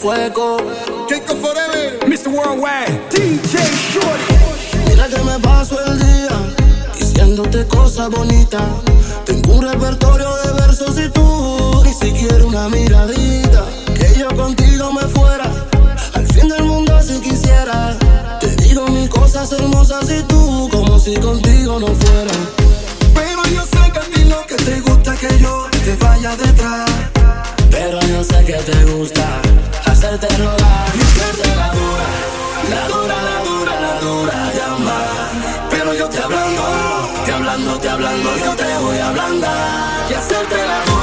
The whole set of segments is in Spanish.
Fuego. Forever. Mr. Worldwide. DJ Shorty. Mira que me paso el día diciéndote cosas bonitas. Tengo un repertorio de versos y tú ni siquiera una miradita. Que yo contigo me fuera al fin del mundo si quisiera. Te digo mis cosas hermosas y tú como si contigo no fuera. Pero yo sé que a ti lo que te gusta es que yo te vaya detrás. Pero yo sé que te gusta y hacerte la dura, la dura, la dura, la dura llamar. Pero yo te hablando, te hablando, te hablando, yo te voy a ablandar y hacerte la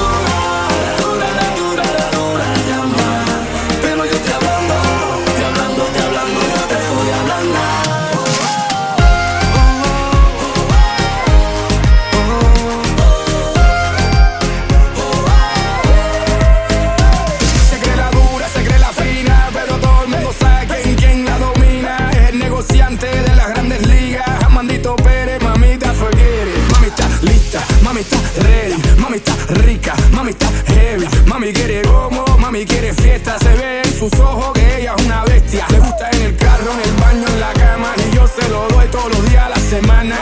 ready, mami está rica, mami está heavy. Mami quiere gomo, mami quiere fiesta. Se ve en sus ojos que ella es una bestia. Le gusta en el carro, en el baño, en la cama. Y yo se lo doy todos los días a la semana.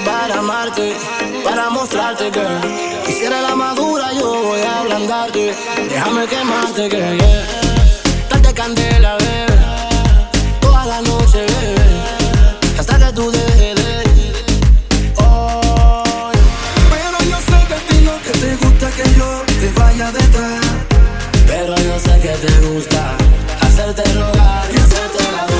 Para amarte, para mostrarte que quisiera la madura, yo voy a ablandarte. Déjame quemarte, que yeah. Darte candela, bebé, toda la noche, bebé, hasta que tú dejes de. Pero yo sé que a que te gusta que yo te vaya detrás. pero yo sé que te gusta hacerte rogar y hacerte la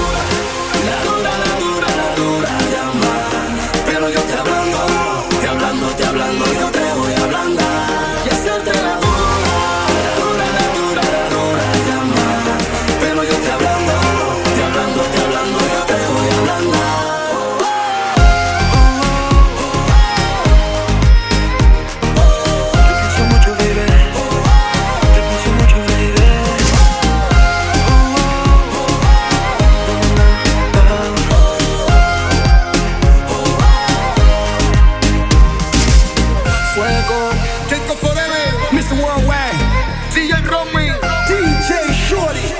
DJ Romy. DJ Shorty.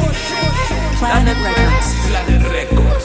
Planet Records. Planet Records.